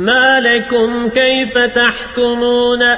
ما لكم كيف تحكمون